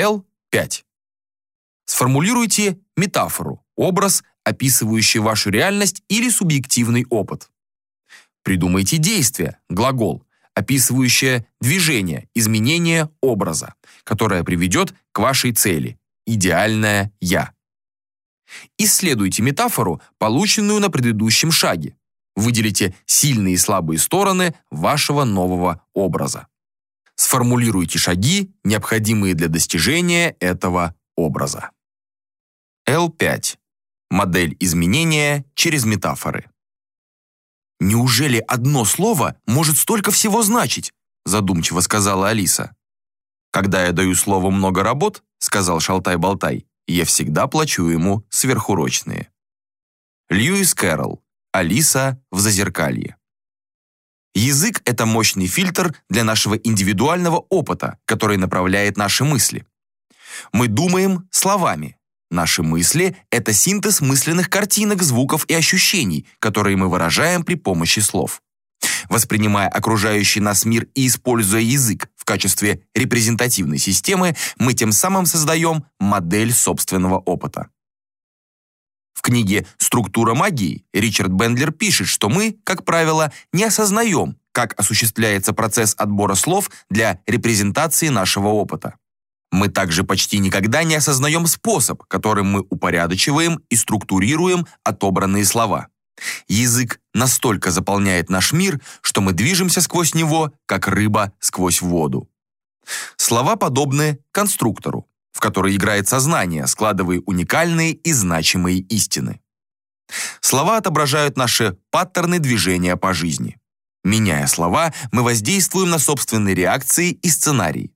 Л5. Сформулируйте метафору, образ, описывающий вашу реальность или субъективный опыт. Придумайте действие, глагол, описывающее движение, изменение образа, которое приведет к вашей цели – идеальное «я». Исследуйте метафору, полученную на предыдущем шаге. Выделите сильные и слабые стороны вашего нового образа. Сформулируйте шаги, необходимые для достижения этого образа. L5. Модель изменения через метафоры. «Неужели одно слово может столько всего значить?» задумчиво сказала Алиса. «Когда я даю слову много работ», сказал Шалтай-Болтай, я всегда плачу ему сверхурочные. Льюис Кэрролл. Алиса в зазеркалье. Язык – это мощный фильтр для нашего индивидуального опыта, который направляет наши мысли. Мы думаем словами, Наши мысли — это синтез мысленных картинок, звуков и ощущений, которые мы выражаем при помощи слов. Воспринимая окружающий нас мир и используя язык в качестве репрезентативной системы, мы тем самым создаем модель собственного опыта. В книге «Структура магии» Ричард Бендлер пишет, что мы, как правило, не осознаем, как осуществляется процесс отбора слов для репрезентации нашего опыта. Мы также почти никогда не осознаем способ, которым мы упорядочиваем и структурируем отобранные слова. Язык настолько заполняет наш мир, что мы движемся сквозь него, как рыба сквозь воду. Слова подобны конструктору, в который играет сознание, складывая уникальные и значимые истины. Слова отображают наши паттерны движения по жизни. Меняя слова, мы воздействуем на собственные реакции и сценарии.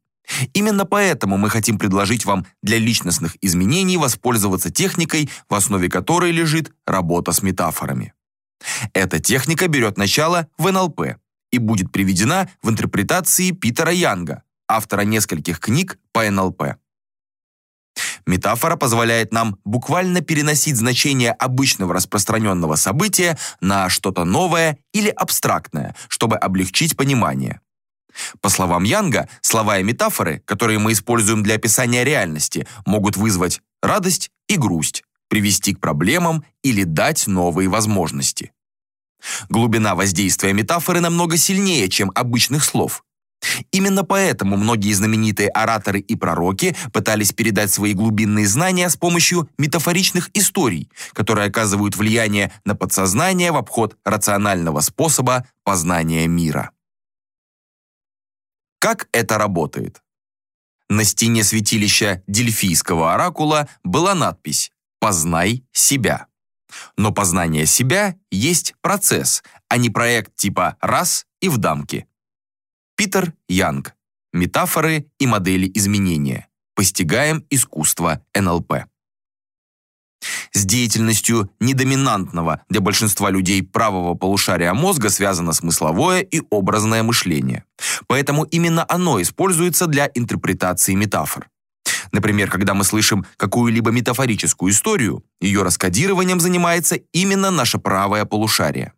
Именно поэтому мы хотим предложить вам для личностных изменений воспользоваться техникой, в основе которой лежит работа с метафорами. Эта техника берет начало в НЛП и будет приведена в интерпретации Питера Янга, автора нескольких книг по НЛП. Метафора позволяет нам буквально переносить значение обычного распространенного события на что-то новое или абстрактное, чтобы облегчить понимание. По словам Янга, слова и метафоры, которые мы используем для описания реальности, могут вызвать радость и грусть, привести к проблемам или дать новые возможности. Глубина воздействия метафоры намного сильнее, чем обычных слов. Именно поэтому многие знаменитые ораторы и пророки пытались передать свои глубинные знания с помощью метафоричных историй, которые оказывают влияние на подсознание в обход рационального способа познания мира. Как это работает? На стене святилища Дельфийского оракула была надпись «Познай себя». Но познание себя есть процесс, а не проект типа «раз» и в дамке. Питер Янг. Метафоры и модели изменения. Постигаем искусство НЛП. С деятельностью недоминантного для большинства людей правого полушария мозга связано смысловое и образное мышление. Поэтому именно оно используется для интерпретации метафор. Например, когда мы слышим какую-либо метафорическую историю, ее раскодированием занимается именно наше правое полушарие.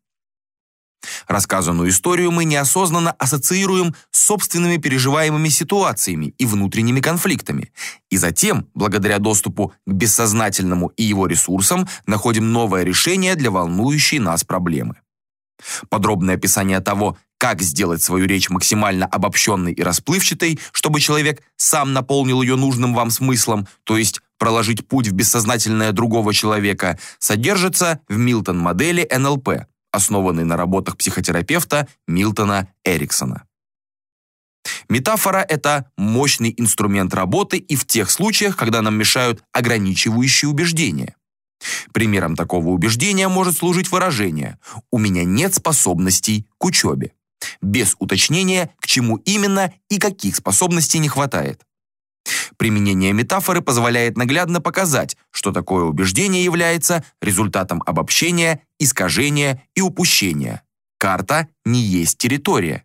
Рассказанную историю мы неосознанно ассоциируем с собственными переживаемыми ситуациями и внутренними конфликтами. И затем, благодаря доступу к бессознательному и его ресурсам, находим новое решение для волнующей нас проблемы. Подробное описание того, как сделать свою речь максимально обобщенной и расплывчатой, чтобы человек сам наполнил ее нужным вам смыслом, то есть проложить путь в бессознательное другого человека, содержится в Милтон-модели НЛП – основанный на работах психотерапевта Милтона Эриксона. Метафора – это мощный инструмент работы и в тех случаях, когда нам мешают ограничивающие убеждения. Примером такого убеждения может служить выражение «у меня нет способностей к учебе», без уточнения, к чему именно и каких способностей не хватает. Применение метафоры позволяет наглядно показать, что такое убеждение является результатом обобщения, искажения и упущения. Карта не есть территория.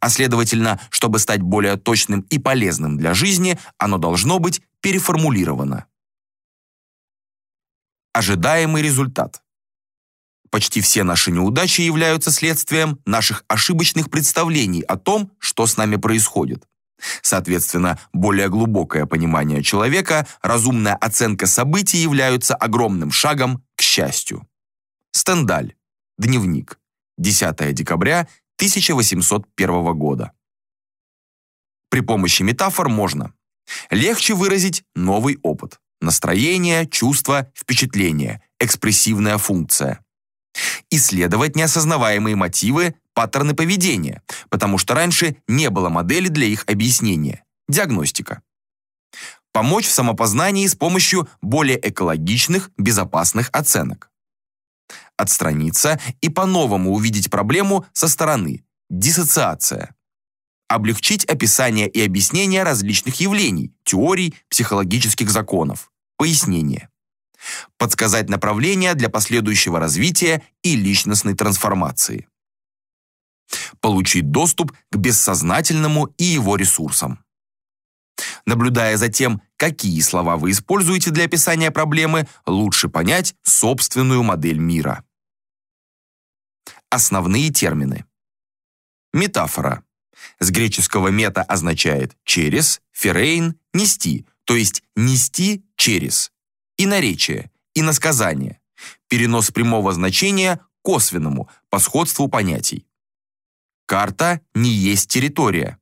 А следовательно, чтобы стать более точным и полезным для жизни, оно должно быть переформулировано. Ожидаемый результат. Почти все наши неудачи являются следствием наших ошибочных представлений о том, что с нами происходит. Соответственно, более глубокое понимание человека, разумная оценка событий являются огромным шагом к счастью. Стендаль. Дневник. 10 декабря 1801 года. При помощи метафор можно легче выразить новый опыт, настроение, чувство, впечатление, экспрессивная функция. Исследовать неосознаваемые мотивы, паттерны поведения, потому что раньше не было модели для их объяснения. Диагностика. Помочь в самопознании с помощью более экологичных, безопасных оценок. Отстраниться и по-новому увидеть проблему со стороны. Диссоциация. Облегчить описание и объяснение различных явлений, теорий, психологических законов. Пояснение подсказать направления для последующего развития и личностной трансформации. Получить доступ к бессознательному и его ресурсам. Наблюдая за тем, какие слова вы используете для описания проблемы, лучше понять собственную модель мира. Основные термины. Метафора. С греческого мета означает «через», «ферейн» – «нести», то есть «нести через» и наречие, и насказание, перенос прямого значения косвенному по сходству понятий. Карта не есть территория.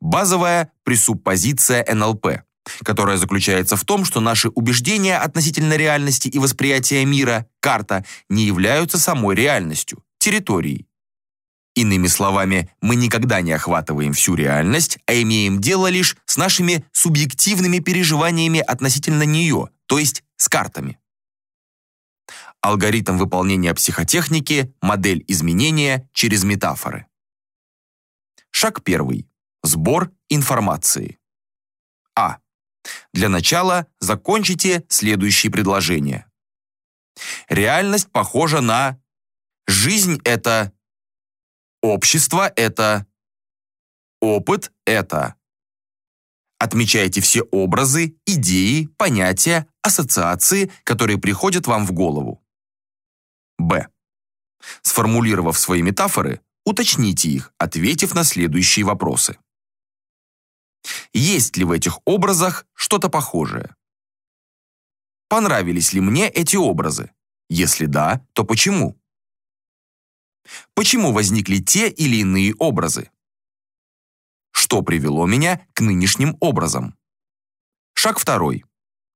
Базовая пресуппозиция НЛП, которая заключается в том, что наши убеждения относительно реальности и восприятия мира, карта, не являются самой реальностью, территорией. Иными словами, мы никогда не охватываем всю реальность, а имеем дело лишь с нашими субъективными переживаниями относительно нее, то есть с картами. Алгоритм выполнения психотехники, модель изменения через метафоры. Шаг первый. Сбор информации. А. Для начала закончите следующие предложения. Реальность похожа на «жизнь – это», «общество – это», «опыт – это». Отмечайте все образы, идеи, понятия, ассоциации, которые приходят вам в голову. Б. Сформулировав свои метафоры, уточните их, ответив на следующие вопросы. Есть ли в этих образах что-то похожее? Понравились ли мне эти образы? Если да, то почему? Почему возникли те или иные образы? Что привело меня к нынешним образам? Шаг второй.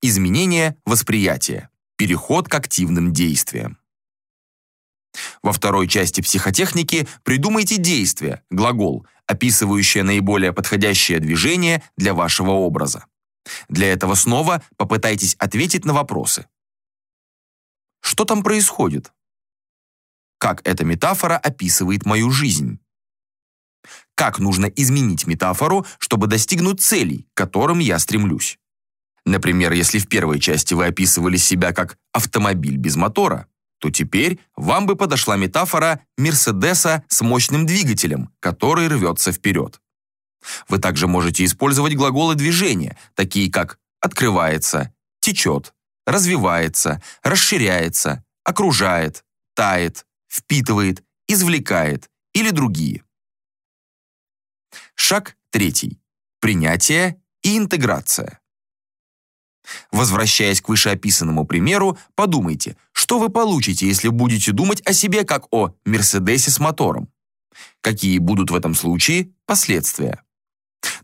Изменение восприятия. Переход к активным действиям. Во второй части психотехники придумайте действие, глагол, описывающее наиболее подходящее движение для вашего образа. Для этого снова попытайтесь ответить на вопросы. Что там происходит? Как эта метафора описывает мою жизнь? Как нужно изменить метафору, чтобы достигнуть целей, к которым я стремлюсь? Например, если в первой части вы описывали себя как автомобиль без мотора, то теперь вам бы подошла метафора Мерседеса с мощным двигателем, который рвется вперед. Вы также можете использовать глаголы движения, такие как «открывается», «течет», «развивается», «расширяется», «окружает», «тает», «впитывает», «извлекает» или другие. Шаг третий. Принятие и интеграция. Возвращаясь к вышеописанному примеру, подумайте, что вы получите, если будете думать о себе как о Мерседесе с мотором. Какие будут в этом случае последствия?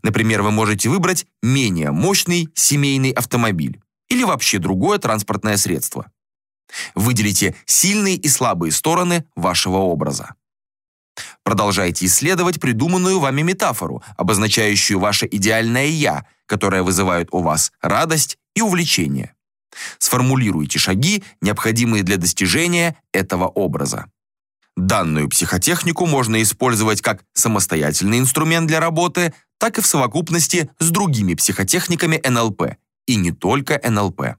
Например, вы можете выбрать менее мощный семейный автомобиль или вообще другое транспортное средство. Выделите сильные и слабые стороны вашего образа. Продолжайте исследовать придуманную вами метафору, обозначающую ваше идеальное «я», которое вызывает у вас радость и увлечение. Сформулируйте шаги, необходимые для достижения этого образа. Данную психотехнику можно использовать как самостоятельный инструмент для работы, так и в совокупности с другими психотехниками НЛП, и не только НЛП.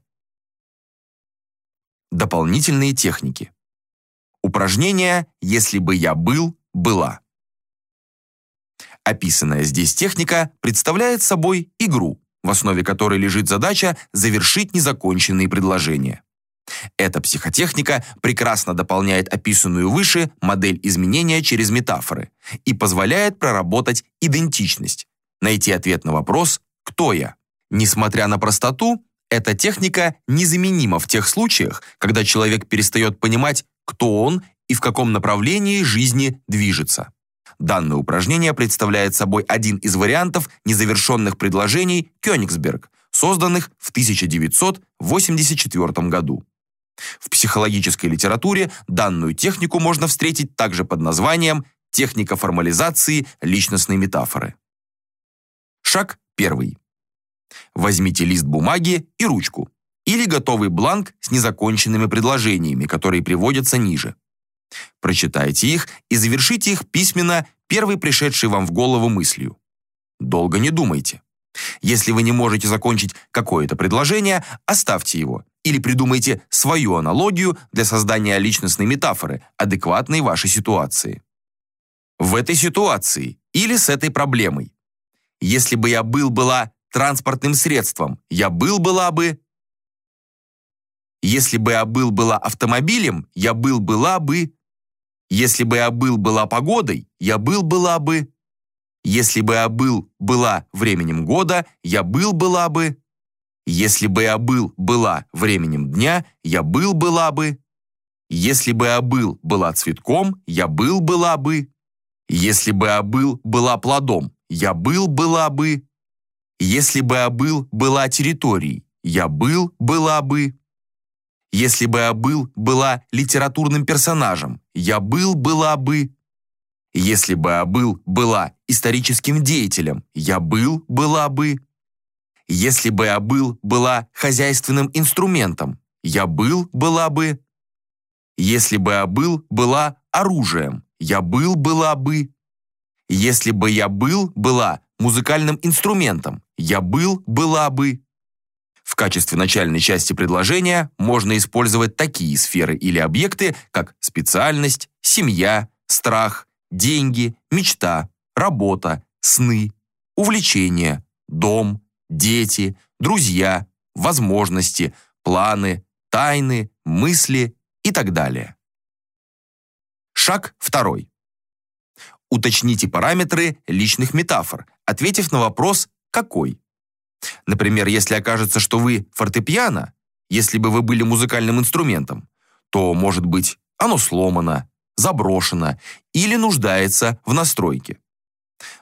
Дополнительные техники. Упражнение «Если бы я был, была». Описанная здесь техника представляет собой игру, в основе которой лежит задача завершить незаконченные предложения. Эта психотехника прекрасно дополняет описанную выше модель изменения через метафоры и позволяет проработать идентичность, найти ответ на вопрос «Кто я?». Несмотря на простоту, эта техника незаменима в тех случаях, когда человек перестает понимать, кто он и в каком направлении жизни движется. Данное упражнение представляет собой один из вариантов незавершенных предложений Кёнигсберг, созданных в 1984 году. В психологической литературе данную технику можно встретить также под названием «техника формализации личностной метафоры». Шаг первый. Возьмите лист бумаги и ручку или готовый бланк с незаконченными предложениями, которые приводятся ниже. Прочитайте их и завершите их письменно первой пришедшей вам в голову мыслью. Долго не думайте. Если вы не можете закончить какое-то предложение, оставьте его или придумайте свою аналогию для создания личностной метафоры, адекватной вашей ситуации. В этой ситуации или с этой проблемой. Если бы я был-была транспортным средством, я был-была бы... Если бы я был-была автомобилем, я был-была бы... Если бы я был-была погодой, я был-была бы... Если бы я был-была временем года, я был-была бы... Если бы я был-была временем дня, я был-была бы... Если бы я был-была цветком, я был-была бы... Если бы я был-была плодом, я был-была бы... Если бы я был-была территорией, я был-была бы... Если бы я был-была литературным персонажем, я был-была бы... Если бы я был-была историческим деятелем, я был-была бы... Если бы я был-была хозяйственным инструментом, я был-была бы... Если бы я был-была оружием, я был-была бы... Если бы я был-была музыкальным инструментом, я был-была бы... В качестве начальной части предложения можно использовать такие сферы или объекты, как специальность, семья, страх, деньги, мечта, работа, сны, увлечения, дом, дети, друзья, возможности, планы, тайны, мысли и так далее. Шаг второй. Уточните параметры личных метафор, ответив на вопрос «какой?». Например, если окажется, что вы фортепиано, если бы вы были музыкальным инструментом, то, может быть, оно сломано, заброшено или нуждается в настройке.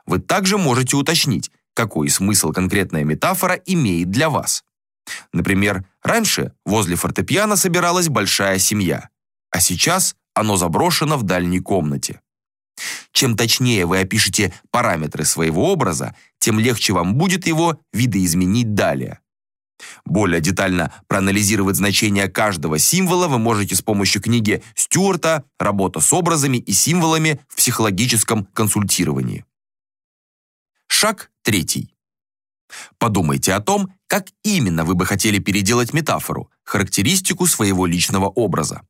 Вы также можете уточнить, какой смысл конкретная метафора имеет для вас. Например, раньше возле фортепиано собиралась большая семья, а сейчас оно заброшено в дальней комнате. Чем точнее вы опишете параметры своего образа, тем легче вам будет его видоизменить далее. Более детально проанализировать значение каждого символа вы можете с помощью книги Стюарта «Работа с образами и символами в психологическом консультировании». Шаг третий. Подумайте о том, как именно вы бы хотели переделать метафору, характеристику своего личного образа.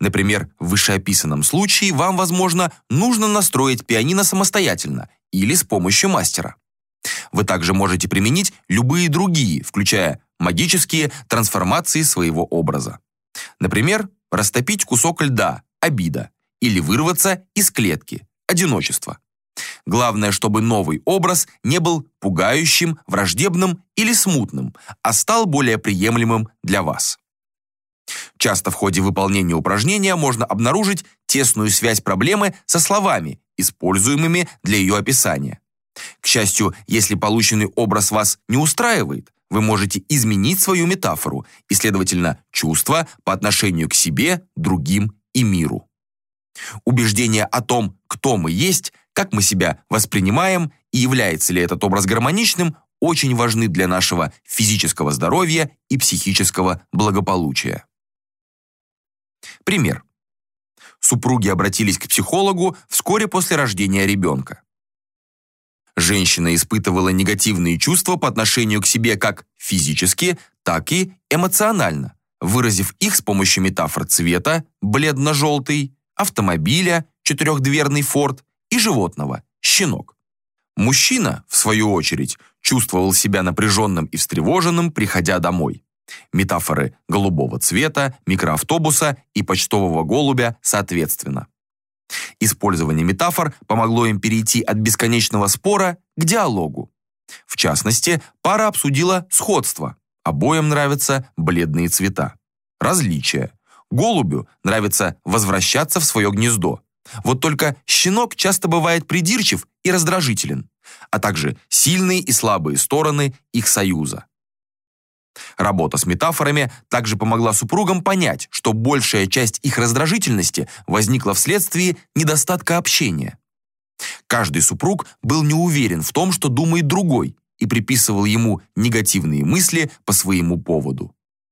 Например, в вышеописанном случае вам, возможно, нужно настроить пианино самостоятельно или с помощью мастера. Вы также можете применить любые другие, включая магические трансформации своего образа. Например, растопить кусок льда – обида, или вырваться из клетки – одиночество. Главное, чтобы новый образ не был пугающим, враждебным или смутным, а стал более приемлемым для вас. Часто в ходе выполнения упражнения можно обнаружить тесную связь проблемы со словами, используемыми для ее описания. К счастью, если полученный образ вас не устраивает, вы можете изменить свою метафору и, следовательно, чувства по отношению к себе, другим и миру. Убеждение о том, кто мы есть, как мы себя воспринимаем и является ли этот образ гармоничным, очень важны для нашего физического здоровья и психического благополучия. Пример. Супруги обратились к психологу вскоре после рождения ребенка. Женщина испытывала негативные чувства по отношению к себе как физически, так и эмоционально, выразив их с помощью метафор цвета, бледно-желтый, автомобиля, четырехдверный форт и животного, щенок. Мужчина, в свою очередь, чувствовал себя напряженным и встревоженным, приходя домой. Метафоры голубого цвета, микроавтобуса и почтового голубя соответственно. Использование метафор помогло им перейти от бесконечного спора к диалогу, В частности, пара обсудила сходство. Обоим нравятся бледные цвета. Различия. Голубю нравится возвращаться в свое гнездо. Вот только щенок часто бывает придирчив и раздражителен, а также сильные и слабые стороны их союза. Работа с метафорами также помогла супругам понять, что большая часть их раздражительности возникла вследствие недостатка общения. Каждый супруг был не уверен в том, что думает другой, и приписывал ему негативные мысли по своему поводу.